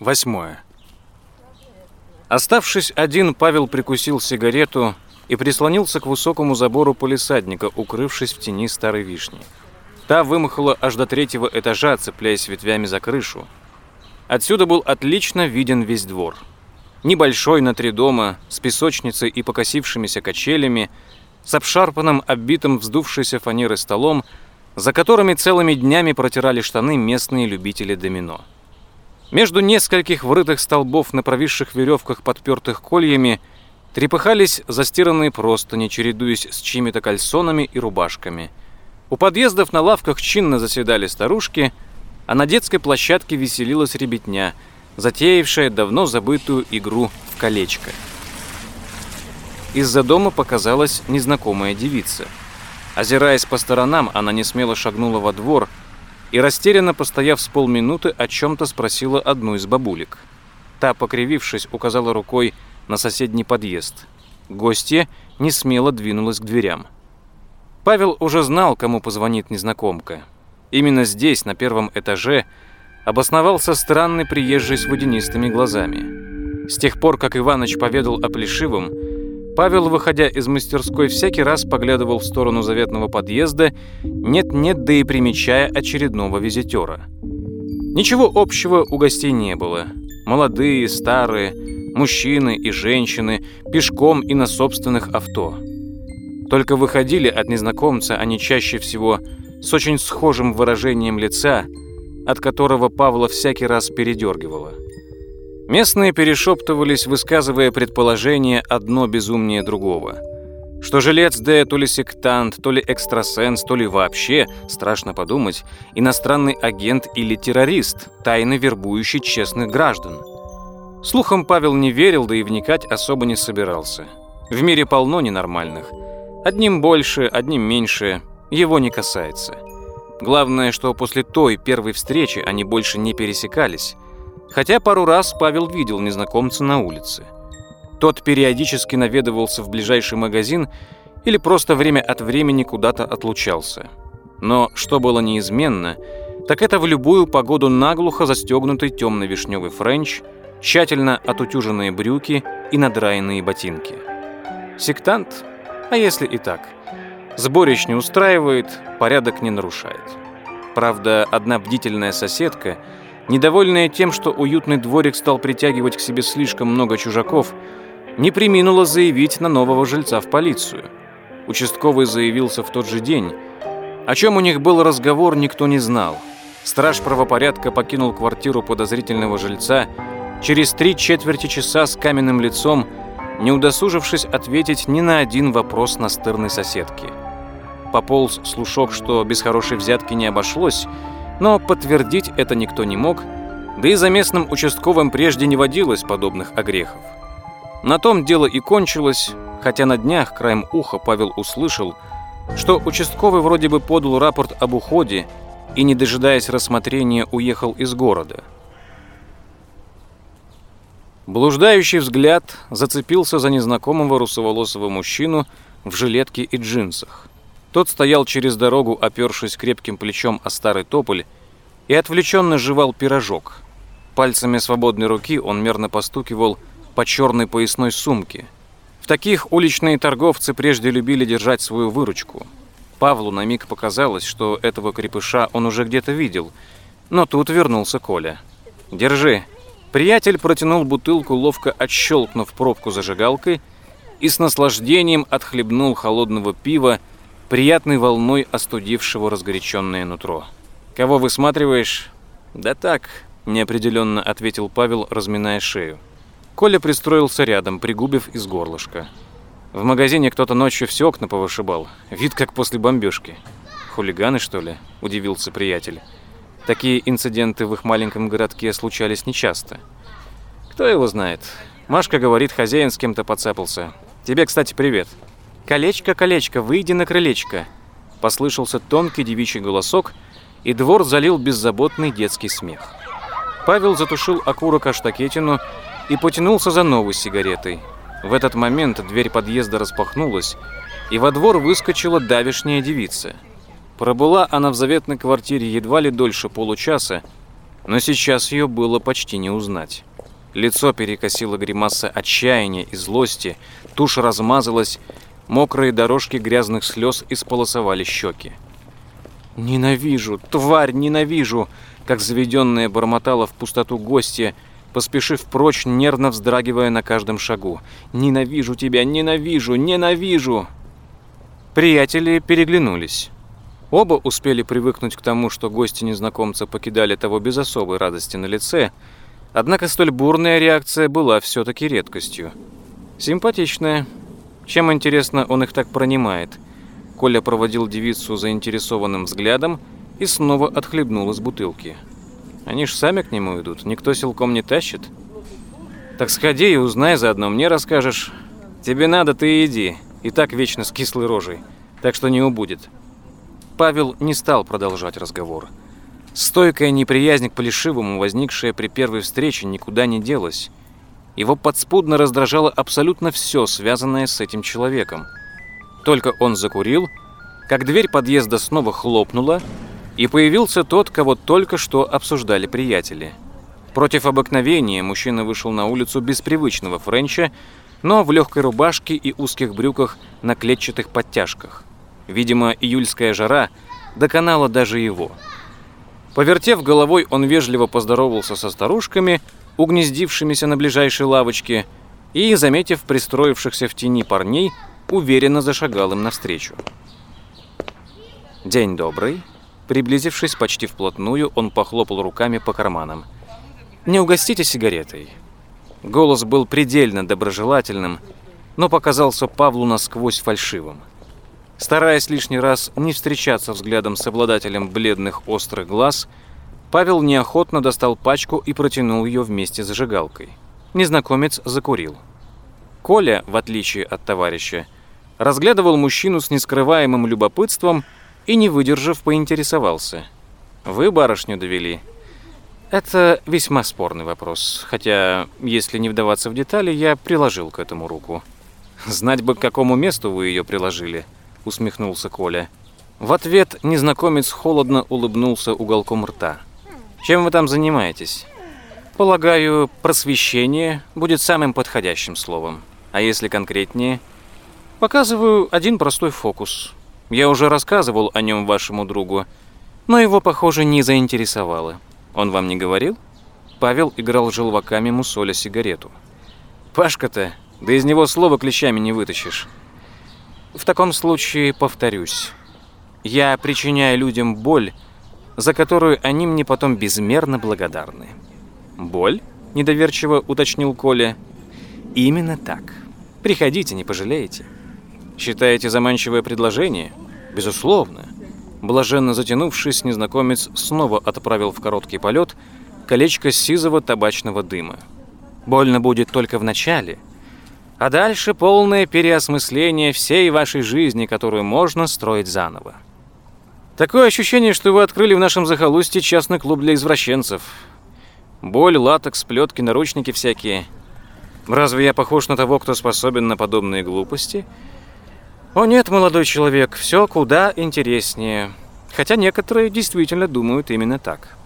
Восьмое. Оставшись один, Павел прикусил сигарету и прислонился к высокому забору полисадника, укрывшись в тени старой вишни. Та вымахала аж до третьего этажа, цепляясь ветвями за крышу. Отсюда был отлично виден весь двор. Небольшой на три дома, с песочницей и покосившимися качелями, с обшарпанным, оббитым вздувшейся фанерой столом, за которыми целыми днями протирали штаны местные любители домино. Между нескольких врытых столбов на провисших веревках, подпертых кольями, трепыхались застиранные простыни, чередуясь с чьими-то кальсонами и рубашками. У подъездов на лавках чинно заседали старушки, а на детской площадке веселилась ребятня, затеявшая давно забытую игру в колечко. Из-за дома показалась незнакомая девица. Озираясь по сторонам, она не смело шагнула во двор и, растерянно постояв с полминуты, о чем-то спросила одну из бабулек. Та, покривившись, указала рукой на соседний подъезд. Гостья не смело двинулась к дверям. Павел уже знал, кому позвонит незнакомка. Именно здесь, на первом этаже, обосновался странный приезжий с водянистыми глазами. С тех пор, как Иваныч поведал о Плешивом, Павел, выходя из мастерской, всякий раз поглядывал в сторону заветного подъезда, нет-нет, да и примечая очередного визитера. Ничего общего у гостей не было. Молодые, старые, мужчины и женщины, пешком и на собственных авто. Только выходили от незнакомца они чаще всего с очень схожим выражением лица, от которого Павла всякий раз передергивало. Местные перешептывались, высказывая предположение одно безумнее другого. Что жилец Д то ли сектант, то ли экстрасенс, то ли вообще, страшно подумать, иностранный агент или террорист, тайно вербующий честных граждан. Слухам Павел не верил, да и вникать особо не собирался. В мире полно ненормальных. Одним больше, одним меньше, его не касается. Главное, что после той первой встречи они больше не пересекались, Хотя пару раз Павел видел незнакомца на улице. Тот периодически наведывался в ближайший магазин или просто время от времени куда-то отлучался. Но что было неизменно, так это в любую погоду наглухо застегнутый темно-вишневый френч, тщательно отутюженные брюки и надраенные ботинки. Сектант? А если и так? Сборищ не устраивает, порядок не нарушает. Правда, одна бдительная соседка – недовольная тем, что уютный дворик стал притягивать к себе слишком много чужаков, не приминула заявить на нового жильца в полицию. Участковый заявился в тот же день. О чем у них был разговор, никто не знал. Страж правопорядка покинул квартиру подозрительного жильца через три четверти часа с каменным лицом, не удосужившись ответить ни на один вопрос настырной соседки. Пополз слушок, что без хорошей взятки не обошлось, но подтвердить это никто не мог, да и за местным участковым прежде не водилось подобных огрехов. На том дело и кончилось, хотя на днях краем уха Павел услышал, что участковый вроде бы подал рапорт об уходе и, не дожидаясь рассмотрения, уехал из города. Блуждающий взгляд зацепился за незнакомого русоволосого мужчину в жилетке и джинсах. Тот стоял через дорогу, опершись крепким плечом о старый тополь, и отвлеченно жевал пирожок. Пальцами свободной руки он мерно постукивал по черной поясной сумке. В таких уличные торговцы прежде любили держать свою выручку. Павлу на миг показалось, что этого крепыша он уже где-то видел, но тут вернулся Коля. «Держи». Приятель протянул бутылку, ловко отщелкнув пробку зажигалкой, и с наслаждением отхлебнул холодного пива, приятной волной остудившего разгоряченное нутро. «Кого высматриваешь?» «Да так», — неопределенно ответил Павел, разминая шею. Коля пристроился рядом, пригубив из горлышка. В магазине кто-то ночью все окна повышибал. Вид как после бомбежки. «Хулиганы, что ли?» – удивился приятель. Такие инциденты в их маленьком городке случались нечасто. Кто его знает? Машка говорит, хозяин с кем-то подцапался. Тебе, кстати, привет. «Колечко, колечко, выйди на крылечко!» Послышался тонкий девичий голосок, и двор залил беззаботный детский смех. Павел затушил окурок о штакетину и потянулся за новой сигаретой. В этот момент дверь подъезда распахнулась, и во двор выскочила давишняя девица. Пробыла она в заветной квартире едва ли дольше получаса, Но сейчас ее было почти не узнать. Лицо перекосило гримаса отчаяния и злости, тушь размазалась, мокрые дорожки грязных слез исполосовали щеки. «Ненавижу, тварь, ненавижу!» Как заведенная бормотала в пустоту гостья, поспешив прочь, нервно вздрагивая на каждом шагу. «Ненавижу тебя, ненавижу, ненавижу!» Приятели переглянулись. Оба успели привыкнуть к тому, что гости незнакомца покидали того без особой радости на лице, однако столь бурная реакция была все-таки редкостью. Симпатичная. Чем, интересно, он их так пронимает? Коля проводил девицу заинтересованным взглядом и снова отхлебнул из бутылки. Они ж сами к нему идут, никто силком не тащит. Так сходи и узнай заодно, мне расскажешь. Тебе надо, ты иди. И так вечно с кислой рожей, так что не убудет. Павел не стал продолжать разговор. Стойкая неприязнь к Полишивому, возникшая при первой встрече, никуда не делась. Его подспудно раздражало абсолютно все, связанное с этим человеком. Только он закурил, как дверь подъезда снова хлопнула, и появился тот, кого только что обсуждали приятели. Против обыкновения мужчина вышел на улицу без привычного френча, но в легкой рубашке и узких брюках на клетчатых подтяжках. Видимо, июльская жара доконала даже его. Повертев головой, он вежливо поздоровался со старушками, угнездившимися на ближайшей лавочке, и, заметив пристроившихся в тени парней, уверенно зашагал им навстречу. «День добрый», Приблизившись почти вплотную, он похлопал руками по карманам. «Не угостите сигаретой». Голос был предельно доброжелательным, но показался Павлу насквозь фальшивым. Стараясь лишний раз не встречаться взглядом с обладателем бледных острых глаз, Павел неохотно достал пачку и протянул ее вместе с зажигалкой. Незнакомец закурил. Коля, в отличие от товарища, разглядывал мужчину с нескрываемым любопытством и, не выдержав, поинтересовался. «Вы барышню довели?» Это весьма спорный вопрос, хотя, если не вдаваться в детали, я приложил к этому руку. «Знать бы, к какому месту вы ее приложили», — усмехнулся Коля. В ответ незнакомец холодно улыбнулся уголком рта. «Чем вы там занимаетесь?» «Полагаю, просвещение будет самым подходящим словом. А если конкретнее?» «Показываю один простой фокус. Я уже рассказывал о нем вашему другу, но его, похоже, не заинтересовало. Он вам не говорил? Павел играл желваками, мусоля сигарету. Пашка-то, да из него слова клещами не вытащишь. В таком случае повторюсь. Я причиняю людям боль, за которую они мне потом безмерно благодарны. Боль? Недоверчиво уточнил Коля. Именно так. Приходите, не пожалеете. Считаете заманчивое предложение? Безусловно. Блаженно затянувшись, незнакомец снова отправил в короткий полет колечко сизого табачного дыма. Больно будет только в начале, а дальше полное переосмысление всей вашей жизни, которую можно строить заново. Такое ощущение, что вы открыли в нашем захолустье частный клуб для извращенцев. Боль, латекс, плетки, наручники всякие. Разве я похож на того, кто способен на подобные глупости? — о нет, молодой человек, все куда интереснее. Хотя некоторые действительно думают именно так.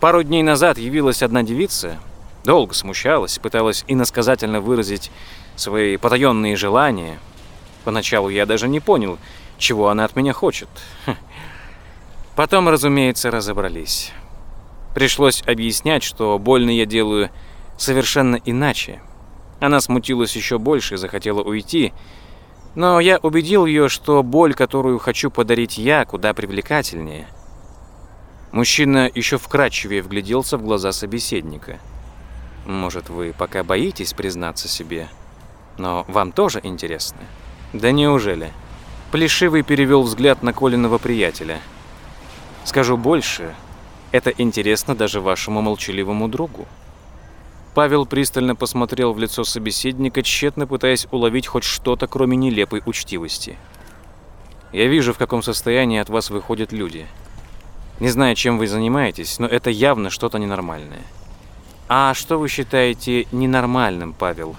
Пару дней назад явилась одна девица, долго смущалась, пыталась иносказательно выразить свои потаенные желания. Поначалу я даже не понял, чего она от меня хочет. Хм. Потом, разумеется, разобрались. Пришлось объяснять, что больно я делаю совершенно иначе. Она смутилась еще больше и захотела уйти, но я убедил ее, что боль, которую хочу подарить я, куда привлекательнее. Мужчина еще вкрадчивее вгляделся в глаза собеседника. Может, вы пока боитесь признаться себе, но вам тоже интересно? Да неужели? Плешивый перевел взгляд на Колиного приятеля. Скажу больше, это интересно даже вашему молчаливому другу. Павел пристально посмотрел в лицо собеседника, тщетно пытаясь уловить хоть что-то, кроме нелепой учтивости. «Я вижу, в каком состоянии от вас выходят люди. Не знаю, чем вы занимаетесь, но это явно что-то ненормальное». «А что вы считаете ненормальным, Павел?»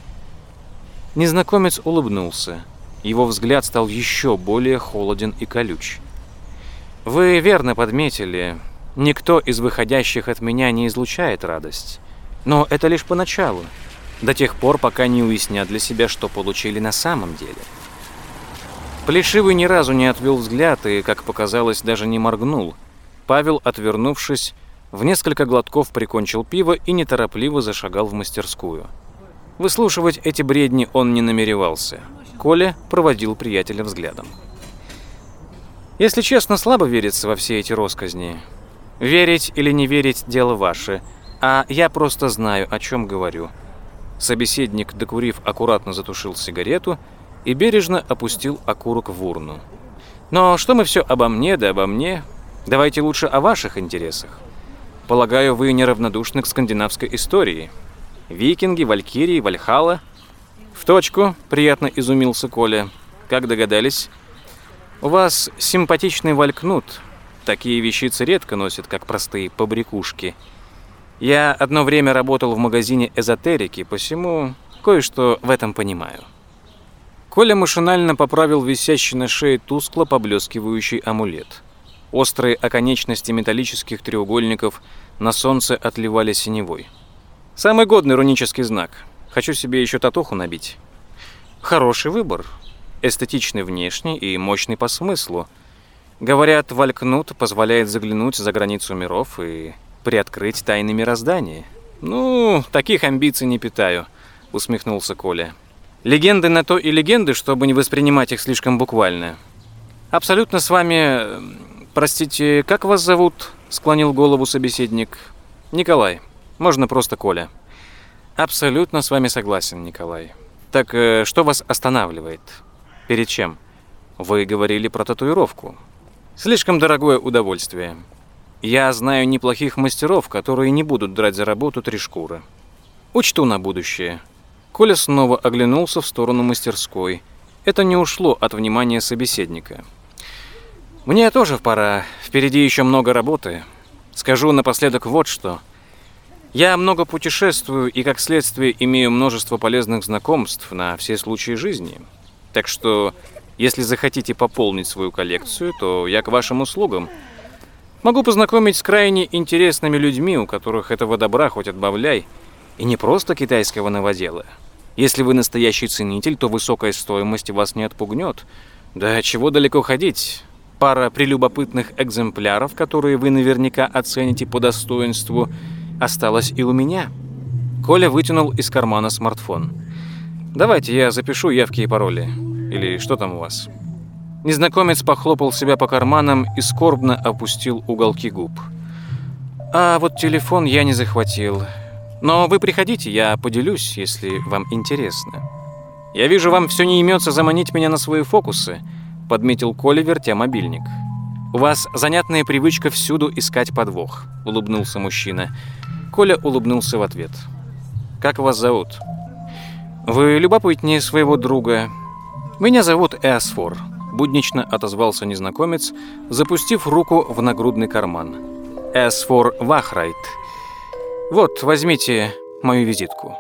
Незнакомец улыбнулся. Его взгляд стал еще более холоден и колюч. «Вы верно подметили. Никто из выходящих от меня не излучает радость. Но это лишь поначалу, до тех пор, пока не уяснят для себя, что получили на самом деле. Плешивый ни разу не отвел взгляд и, как показалось, даже не моргнул. Павел, отвернувшись, в несколько глотков прикончил пиво и неторопливо зашагал в мастерскую. Выслушивать эти бредни он не намеревался. Коля проводил приятеля взглядом. Если честно, слабо верится во все эти росказни. Верить или не верить – дело ваше, а я просто знаю, о чем говорю. Собеседник, докурив, аккуратно затушил сигарету и бережно опустил окурок в урну. Но что мы все обо мне да обо мне? Давайте лучше о ваших интересах. Полагаю, вы неравнодушны к скандинавской истории. Викинги, валькирии, вальхала. В точку, приятно изумился Коля. Как догадались? У вас симпатичный валькнут. Такие вещицы редко носят, как простые побрякушки. Я одно время работал в магазине эзотерики, посему кое-что в этом понимаю. Коля машинально поправил висящий на шее тускло поблескивающий амулет. Острые оконечности металлических треугольников на солнце отливали синевой. Самый годный рунический знак. Хочу себе еще татуху набить. Хороший выбор. Эстетичный внешне и мощный по смыслу. Говорят, Валькнут позволяет заглянуть за границу миров и приоткрыть тайны мироздания. Ну, таких амбиций не питаю, усмехнулся Коля. Легенды на то и легенды, чтобы не воспринимать их слишком буквально. Абсолютно с вами... Простите, как вас зовут? Склонил голову собеседник. Николай. Можно просто Коля. Абсолютно с вами согласен, Николай. Так э, что вас останавливает? Перед чем? Вы говорили про татуировку. Слишком дорогое удовольствие. Я знаю неплохих мастеров, которые не будут драть за работу три шкуры. Учту на будущее. Коля снова оглянулся в сторону мастерской. Это не ушло от внимания собеседника. Мне тоже пора. Впереди еще много работы. Скажу напоследок вот что. Я много путешествую и, как следствие, имею множество полезных знакомств на все случаи жизни. Так что, если захотите пополнить свою коллекцию, то я к вашим услугам. Могу познакомить с крайне интересными людьми, у которых этого добра хоть отбавляй, и не просто китайского новодела. Если вы настоящий ценитель, то высокая стоимость вас не отпугнет. Да чего далеко ходить? Пара прелюбопытных экземпляров, которые вы наверняка оцените по достоинству, осталась и у меня. Коля вытянул из кармана смартфон. «Давайте я запишу явки и пароли. Или что там у вас?» Незнакомец похлопал себя по карманам и скорбно опустил уголки губ. «А вот телефон я не захватил. Но вы приходите, я поделюсь, если вам интересно. Я вижу, вам все не имется заманить меня на свои фокусы», подметил Коля, вертя мобильник. «У вас занятная привычка всюду искать подвох», — улыбнулся мужчина. Коля улыбнулся в ответ. «Как вас зовут?» «Вы любопытнее своего друга. Меня зовут Эсфор», — буднично отозвался незнакомец, запустив руку в нагрудный карман. «Эсфор Вахрайт. Вот, возьмите мою визитку».